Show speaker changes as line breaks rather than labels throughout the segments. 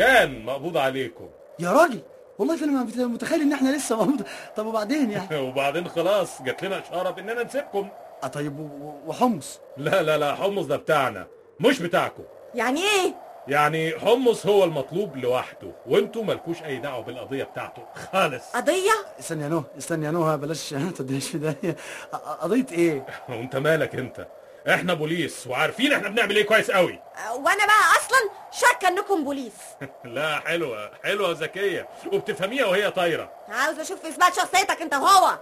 كان مقبوض عليكم.
يا راجل والله أنا متخيل إن إحنا لسه مقبوض. طب وبعدين يعني
وبعدين خلاص جات لنا إشارة باننا نسيبكم.
آه طيب وحمص؟
لا لا لا حمص ده بتاعنا مش بتاعكم.
يعني إيه؟
يعني حمص هو المطلوب لوحده وأنتوا مالكوش أي دعوة بالقضية بتاعته خالص.
قضية؟
استني يا نهى استني يا نهى بلاش تدينيش في ده. قضية إيه؟
وأنت مالك أنت؟ إحنا بوليس وعارفين إحنا بنعمل إيه كويس قوي.
آه، وأنا بقى أصلا شاكة انكم بوليس.
لا حلوة حلوة ذكيه وبتفهميها وهي طايرة.
عاوز أشوف اثبات شخصيتك انت وهو.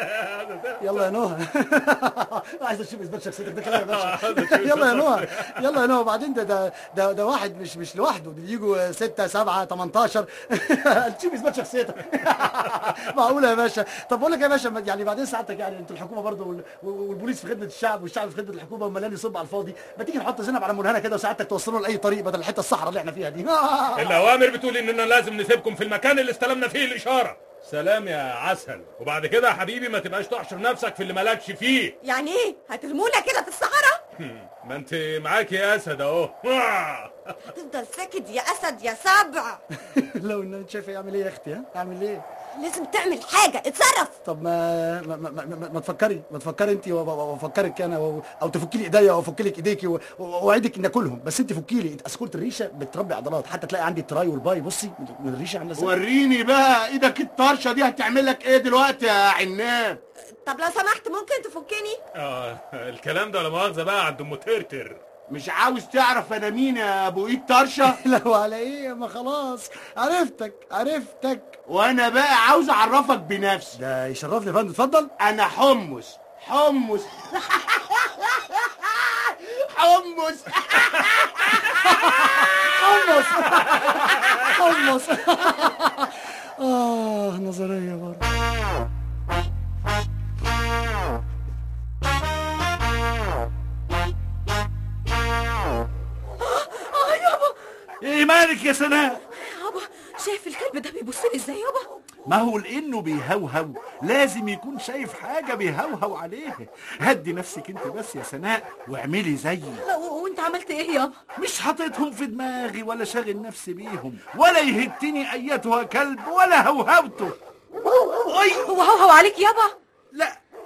يلا يا نهى عايز أشوف اثبات شخصيتك ده كلام يا باشا يلا يا نهى يلا يا نهى وبعدين ده ده ده, ده واحد مش مش لوحده. ده يجوا 6 7 18 تشوف اثبات شخصيتك معقولة يا باشا؟ طب بقول لك يا باشا يعني بعدين ساعتك يعني أنتوا الحكومة برضه وال- والبوليس في خدمة الشعب والشعب في خدمة الحكومة ومليان يصب على الفاضي. ما تيجي نحط زينب على منهنا كده وساعتك توصلوا لأي طريق بدل الحته الصحراء اللي إحنا فيها دي؟
الأوامر بتقول إننا لازم نسيبكم في المكان اللي استلمنا فيه الإشارة. سلام يا عسل. وبعد كده يا حبيبي ما تبقاش تحشر نفسك في اللي مالكش فيه.
يعني إيه؟ هترمونا كده في الصحراء؟
ما انت معاك يا أسد أهو.
هتفضل ساكت يا أسد يا سبع
لو إن انت شايف أعمل إيه يا أختي ها؟ أعمل إيه؟
لازم تعمل حاجة اتصرف.
طب ما ما, ما, ما, ما تفكري ما تفكري أنت وأفكرك أنا و- أو تفكي لي إيديا وافك لك إيديكي و- وأوعدك إن اكلهم بس أنت فكي لي انت اسكولة الريشة بتربي عضلات. حتى تلاقي عندي التراي والباي بصي من الريشة عاملة إزاي؟
وريني بقى إيدك الطرشة دي هتعمل لك إيه دلوقتي يا عناب؟
طب لو سمحت ممكن تفكني؟
آه الكلام ده ولا مؤاخذه بقى عند أم ترتر.
مش عاوز تعرف أنا مين يا أبو إيد طرشة؟
لا وعلى إيه ما خلاص. عرفتك عرفتك.
وأنا بقى عاوز أعرفك بنفسي.
ده يشرفني يا فندم. اتفضل.
أنا حمص حمص. حمص.
حمص. حمص. آه نظرية برضه.
مالك يا سناء
يابا شايف الكلب ده بيبص لي إزاي يابا؟
ما هو لأنه بيهوهو. لازم يكون شايف حاجة بيهوهو عليها هدي نفسك أنت بس يا سناء واعملي زيي.
وأنت عملت إيه يابا؟
مش حاططهم في دماغي ولا شاغل نفسي بيهم ولا يهتني أيتها كلب ولا هوهوته. اي
هو هو عليك يابا؟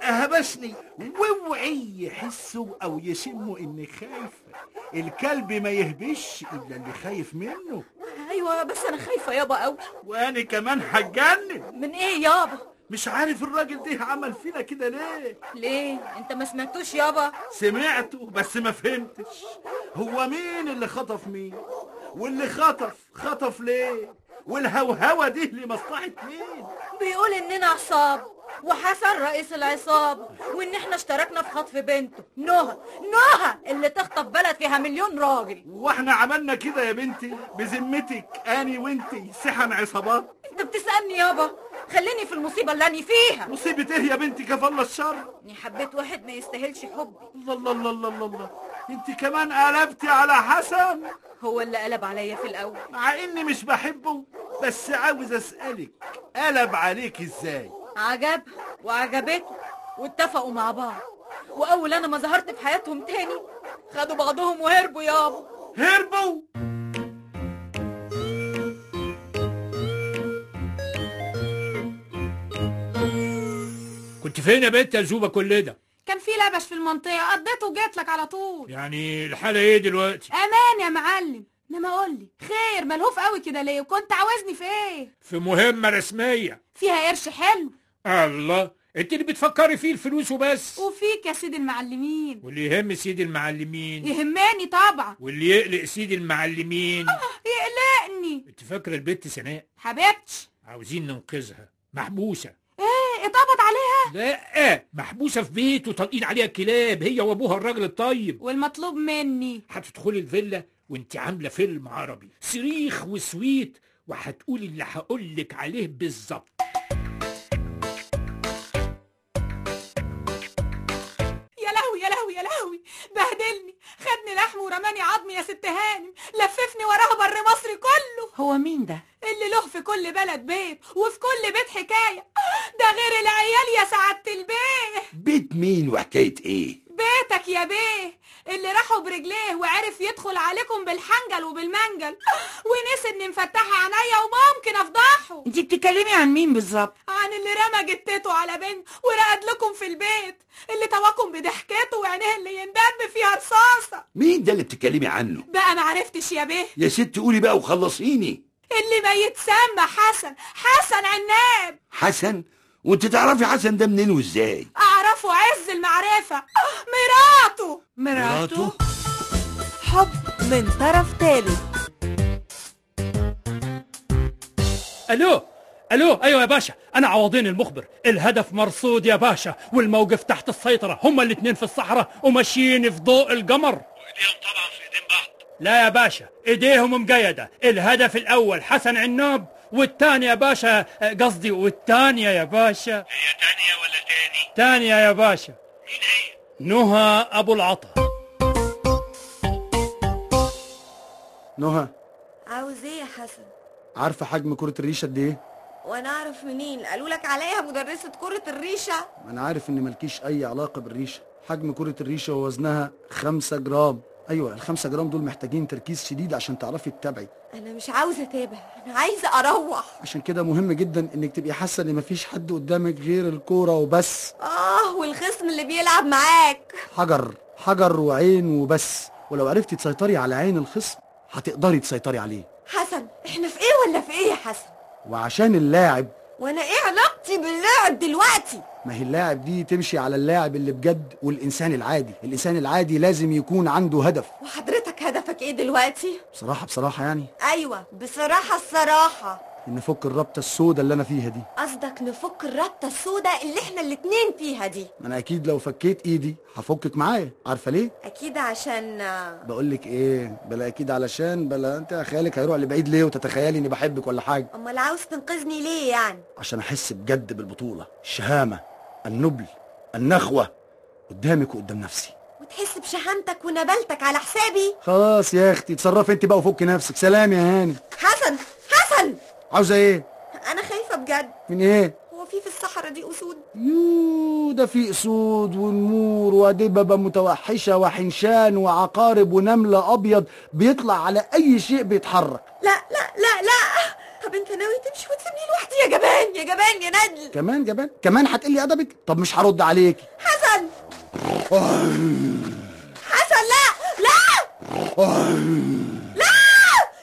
هبشني واوعي يحسوا أو يشموا انك خايفه الكلب ما يهبش إلا اللي خايف منه.
أيوه بس أنا خايفة يابا قوي
وأنا كمان هتجنن.
من إيه يابا؟
مش عارف الراجل ده عمل فينا كده ليه.
ليه؟ أنت ما سمعتوش يابا؟
سمعته بس ما فهمتش. هو مين اللي خطف مين؟ واللي خطف خطف ليه؟ والهوهوة دي لمصلحة مين؟
بيقول إننا عصاب وحسن رئيس العصابة وإن إحنا اشتركنا في خطف بنته. نهى نهى اللي تخطف بلد فيها مليون راجل.
وإحنا عملنا كده يا بنتي بذمتك أني وإنتي سحن عصابات.
أنت بتسألني يابا؟ خليني في المصيبة اللي أنا فيها.
مصيبة إيه يا بنتي؟ كفالة الشر.
إني حبيت واحد ما يستاهلش حبي.
الله الله الله الله الله, الله. انت كمان قلبتي على حسن.
هو اللي قلب عليا في الأول.
مع إني مش بحبه بس عاوز أسألك قلب عليك إزاي؟
عجبها وعجبته واتفقوا مع بعض. وأول أنا ما ظهرت في حياتهم تاني خدوا بعضهم وهربوا يابا
هربوا؟
كنت فين يا بنت يا زوبة كل ده؟
في لبش في المنطقة قضيته وجيت لك على طول.
يعني الحالة إيه دلوقتي؟
أمان يا معلم. إنما قول لي خير ملهوف قوي كده ليه؟ وكنت عاوزني في إيه؟
في مهمة رسمية.
فيها قرش حلو.
الله أنت اللي بتفكري فيه الفلوس وبس.
وفيك يا سيدي المعلمين.
واللي يهم سيد المعلمين.
يهماني طبعا.
واللي يقلق سيد المعلمين.
يقلقني.
أنت فاكرة البت سناء؟
حبيبتي
عاوزين ننقذها.
عليها
لا محبوسة في بيت وطالقين عليها كلاب هي وأبوها الراجل الطيب.
والمطلوب مني.
هتدخلي الفيلا وانت عاملة فيلم عربي صريخ وسويت وهتقولي اللي هقولك عليه بالظبط.
بهدلني خدني لحم ورماني عظمي يا ست هانم لففني وراه بر مصر كله.
هو مين ده؟
اللي له في كل بلد بيت وفي كل بيت حكاية. ده غير العيال يا سعادة البيه
بيت مين وحكاية إيه؟
بيتك يا بيه. اللي راحوا برجليه وعرف يدخل عليكم بالحنجل وبالمنجل. ونسي إني مفتحة عينيا وممكن أفضحه.
انت بتتكلمي عن مين بالظبط؟
عن اللي رمى جتته على بنت ورقد لكم في البيت اللي تواكم بضحكته وعينيه اللي يندب فيها رصاصة.
مين ده اللي بتتكلمي عنه؟
بقى معرفتش يا بيه.
يا ست قولي بقى وخلصيني.
اللي ما يتسمى حسن حسن عناب.
حسن؟ وانت تعرفي حسن ده منين وازاي؟
أعرفه عز المعرفة. مراته.
مراته؟
حب من طرف ثالث
ألو؟ ألو أيوه يا باشا أنا عوضين المخبر. الهدف مرصود يا باشا والموقف تحت السيطرة. هما الاتنين في الصحراء وماشيين في ضوء القمر. وإيديهم طبعا في إيدين بعض. لا يا باشا إيديهم مقيدة. الهدف الأول حسن عناب والتاني يا باشا آه، قصدي والتانية يا باشا. هي تانية ولا تاني؟ تانية يا باشا. مين هي؟ نهى أبو العطا.
نهى.
عاوز إيه يا حسن؟
عارفة حجم كرة الريشه قد إيه؟
وأنا اعرف منين؟ قالوا لك عليها مدرسة كرة الريشة.
ما أنا عارف ان مالكيش اي علاقة بالريشة. حجم كرة الريشة ووزنها 5 جرام. أيوه الخمسة جرام دول محتاجين تركيز شديد عشان تعرفي تتابعي.
أنا مش عاوزة اتابع أنا عايزة أروح.
عشان كده مهم جدا انك تبقي حاسة ان مفيش حد قدامك غير الكورة وبس.
آه والخصم اللي بيلعب معاك.
حجر حجر وعين وبس. ولو عرفتي تسيطري على عين الخصم هتقدري تسيطري عليه.
حسن إحنا في إيه ولا في إيه يا حسن؟
وعشان اللاعب
وأنا إيه علاقتي باللاعب دلوقتي؟
ما هي اللاعب دي تمشي على اللاعب اللي بجد والإنسان العادي. الإنسان العادي لازم يكون عنده هدف.
وحضرتك هدفك إيه دلوقتي؟
بصراحة بصراحة يعني.
أيوه بصراحة الصراحة.
إن نفك الرابطة السوداء اللي أنا فيها دي.
قصدك نفك الرابطة السوداء اللي إحنا الاتنين فيها دي.
ما أنا أكيد لو فكيت إيدي هفكك معايا عارفة ليه؟
أكيد عشان آه،
بقولك إيه بلا أكيد علشان بلا أنت خيالك هيروح لبعيد ليه وتتخيلي إني بحبك ولا حاجة؟
أمال عاوز تنقذني ليه يعني؟
عشان أحس بجد بالبطولة الشهامة النبل النخوة قدامك وقدام نفسي.
وتحس بشهامتك ونبلتك على حسابي؟
خلاص يا أختي اتصرفي أنت بقى وفكي نفسك. سلام يا هاني.
حسن. حسن
عاوزة إيه؟
أنا خايفة بجد.
من إيه؟
هو في في الصحراء دي أسود؟
يو ده في أسود ونمور ودببه متوحشة وحنشان وعقارب ونملة أبيض بيطلع على أي شيء بيتحرك.
لا لا لا لا. طب أنت ناوي تمشي وتسيبني لوحدي يا جبان يا جبان يا ندل.
كمان جبان؟ كمان هتقلي أدبك؟ طب مش هرد عليكي.
حسن لا لا لا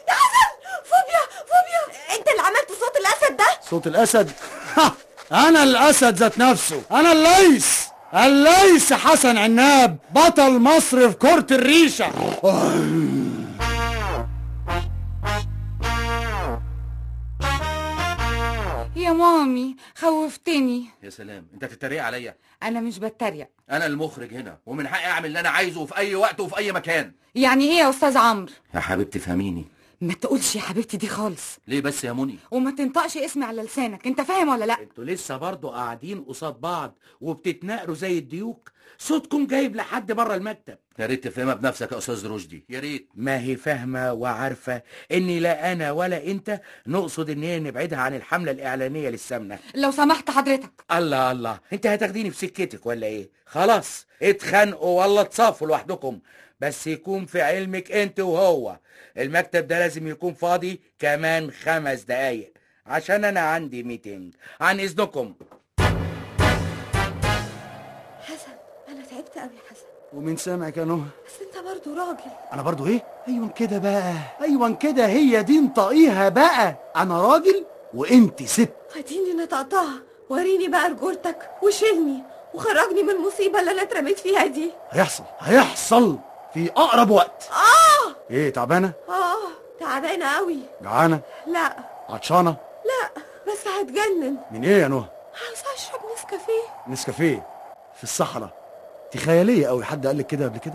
يا حسن فوبيا فوبيا انت اللي عملت صوت الاسد ده
صوت الأسد. ها، أنا الأسد ذات نفسه. أنا الليث. الليث حسن عناب بطل مصر في كرة الريشة.
يا مامي خوفتني.
يا سلام أنت تتريق عليا؟
أنا مش بتريق.
أنا المخرج هنا ومن حقي أعمل اللي أنا عايزه في أي وقت وفي أي مكان.
يعني إيه يا أستاذ عمرو؟
يا حبيبتي فهميني.
ما تقولش يا حبيبتي دي خالص.
ليه بس يا مني
وما تنطقش اسمي على لسانك انت فاهم ولا لا؟
أنتوا لسه برضه قاعدين قصاد بعض وبتتناقروا زي الديوك؟ صوتكم جايب لحد بره المكتب.
يا ريت تفهمها بنفسك يا أستاذ رشدي. يا ريت.
ما هي فاهمة وعارفة إني لا أنا ولا أنت نقصد إن هي نبعدها عن الحملة الإعلانية للسمنة.
لو سمحت حضرتك.
الله الله. أنت هتاخديني في سكتك ولا إيه؟ خلاص اتخانقوا والله تصافوا لوحدكم. بس يكون في علمك أنت وهو. المكتب ده لازم يكون فاضي كمان خمس دقايق. عشان أنا عندي ميتنج عن إذنكم.
حسن. أنا تعبت قوي يا حسن.
ومين سامعك يا نهى.
بس أنت برضو راجل.
أنا برضو إيه؟ أيوه كده بقى. أيوه كده هي دي انطقيها بقى. أنا راجل وأنت ست.
اديني نطقتها وريني بقى رجولتك وشيلني وخرجني من المصيبة اللي أنا اترميت فيها دي.
هيحصل. هيحصل. في أقرب وقت.
آه!
إيه تعبانة؟
آه تعبانة قوي
جعانة؟
لا.
عطشانة؟
لا بس هتجنن.
من إيه يا نهى؟
عاوز اشرب نسكافيه.
نسكافيه في الصحراء. دي خياليه قوي حد قال لك كده قبل كده؟